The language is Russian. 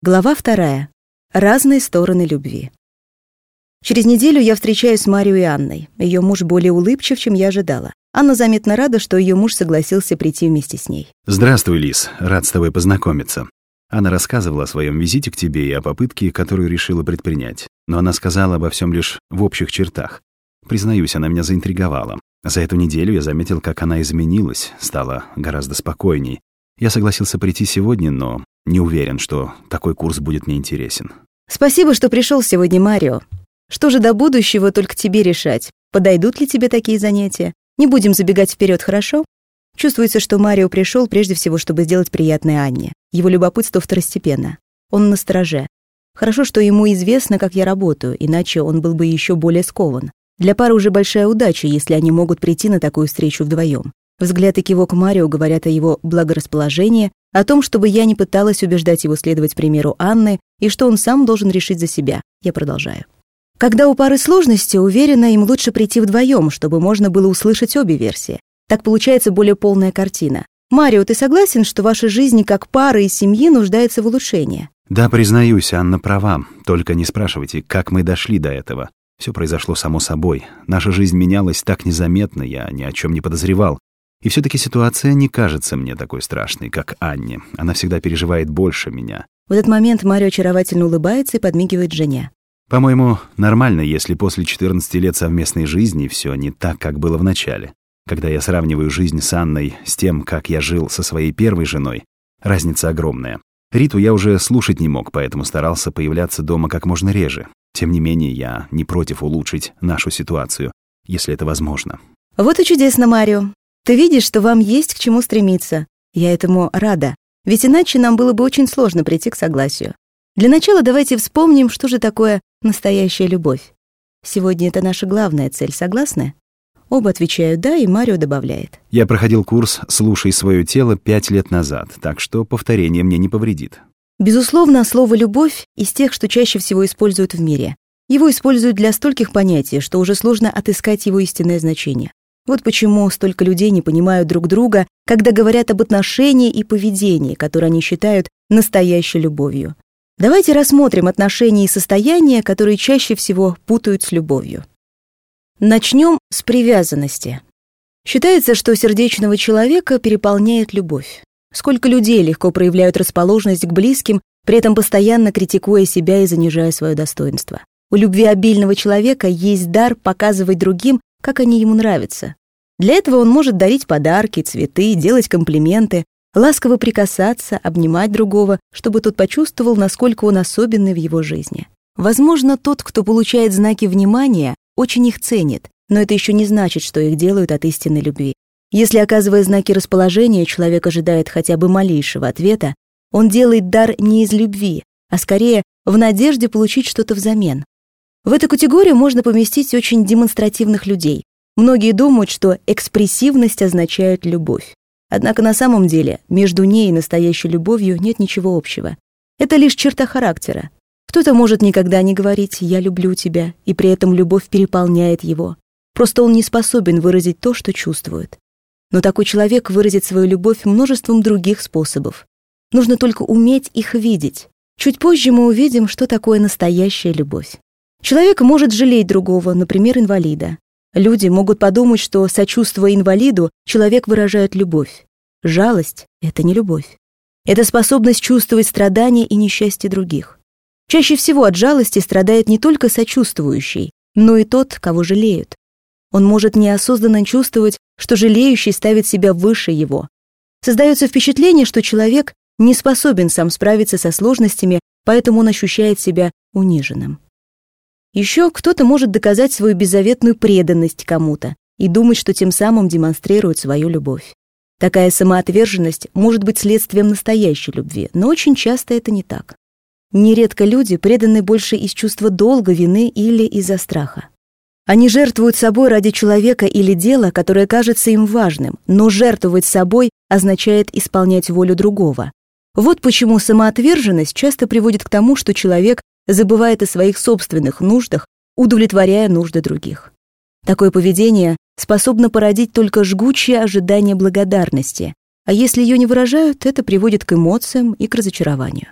Глава вторая. Разные стороны любви. Через неделю я встречаюсь с Марией и Анной. Ее муж более улыбчив, чем я ожидала. Анна заметно рада, что ее муж согласился прийти вместе с ней. Здравствуй, Лис. Рад с тобой познакомиться. Она рассказывала о своем визите к тебе и о попытке, которую решила предпринять. Но она сказала обо всем лишь в общих чертах. Признаюсь, она меня заинтриговала. За эту неделю я заметил, как она изменилась, стала гораздо спокойней. Я согласился прийти сегодня, но не уверен, что такой курс будет мне интересен. Спасибо, что пришел сегодня, Марио. Что же до будущего, только тебе решать. Подойдут ли тебе такие занятия? Не будем забегать вперед, хорошо? Чувствуется, что Марио пришел прежде всего, чтобы сделать приятное Анне. Его любопытство второстепенно. Он на стороже. Хорошо, что ему известно, как я работаю, иначе он был бы еще более скован. Для пары уже большая удача, если они могут прийти на такую встречу вдвоем. Взгляд и кивок Марио говорят о его благорасположении, о том, чтобы я не пыталась убеждать его следовать примеру Анны и что он сам должен решить за себя. Я продолжаю. Когда у пары сложности, уверена, им лучше прийти вдвоем, чтобы можно было услышать обе версии. Так получается более полная картина. Марио, ты согласен, что ваша жизнь как пары и семьи нуждается в улучшении? Да, признаюсь, Анна права. Только не спрашивайте, как мы дошли до этого. Все произошло само собой. Наша жизнь менялась так незаметно, я ни о чем не подозревал. И все таки ситуация не кажется мне такой страшной, как Анне. Она всегда переживает больше меня. В этот момент Марио очаровательно улыбается и подмигивает жене. По-моему, нормально, если после 14 лет совместной жизни все не так, как было в начале. Когда я сравниваю жизнь с Анной с тем, как я жил со своей первой женой, разница огромная. Риту я уже слушать не мог, поэтому старался появляться дома как можно реже. Тем не менее, я не против улучшить нашу ситуацию, если это возможно. Вот и чудесно, Марио. Ты видишь, что вам есть к чему стремиться. Я этому рада. Ведь иначе нам было бы очень сложно прийти к согласию. Для начала давайте вспомним, что же такое настоящая любовь. Сегодня это наша главная цель, согласны? Оба отвечают «да», и Марио добавляет. Я проходил курс «Слушай свое тело» пять лет назад, так что повторение мне не повредит. Безусловно, слово «любовь» из тех, что чаще всего используют в мире. Его используют для стольких понятий, что уже сложно отыскать его истинное значение. Вот почему столько людей не понимают друг друга, когда говорят об отношении и поведении, которые они считают настоящей любовью. Давайте рассмотрим отношения и состояния, которые чаще всего путают с любовью. Начнем с привязанности. Считается, что сердечного человека переполняет любовь. Сколько людей легко проявляют расположенность к близким, при этом постоянно критикуя себя и занижая свое достоинство. У любви обильного человека есть дар показывать другим, как они ему нравятся. Для этого он может дарить подарки, цветы, делать комплименты, ласково прикасаться, обнимать другого, чтобы тот почувствовал, насколько он особенный в его жизни. Возможно, тот, кто получает знаки внимания, очень их ценит, но это еще не значит, что их делают от истинной любви. Если, оказывая знаки расположения, человек ожидает хотя бы малейшего ответа, он делает дар не из любви, а скорее в надежде получить что-то взамен. В эту категорию можно поместить очень демонстративных людей. Многие думают, что экспрессивность означает любовь. Однако на самом деле между ней и настоящей любовью нет ничего общего. Это лишь черта характера. Кто-то может никогда не говорить «я люблю тебя», и при этом любовь переполняет его. Просто он не способен выразить то, что чувствует. Но такой человек выразит свою любовь множеством других способов. Нужно только уметь их видеть. Чуть позже мы увидим, что такое настоящая любовь. Человек может жалеть другого, например, инвалида. Люди могут подумать, что, сочувствуя инвалиду, человек выражает любовь. Жалость — это не любовь. Это способность чувствовать страдания и несчастье других. Чаще всего от жалости страдает не только сочувствующий, но и тот, кого жалеют. Он может неосознанно чувствовать, что жалеющий ставит себя выше его. Создается впечатление, что человек не способен сам справиться со сложностями, поэтому он ощущает себя униженным. Еще кто-то может доказать свою беззаветную преданность кому-то и думать, что тем самым демонстрирует свою любовь. Такая самоотверженность может быть следствием настоящей любви, но очень часто это не так. Нередко люди преданы больше из чувства долга, вины или из-за страха. Они жертвуют собой ради человека или дела, которое кажется им важным, но жертвовать собой означает исполнять волю другого. Вот почему самоотверженность часто приводит к тому, что человек забывает о своих собственных нуждах, удовлетворяя нужды других. Такое поведение способно породить только жгучее ожидание благодарности, а если ее не выражают, это приводит к эмоциям и к разочарованию.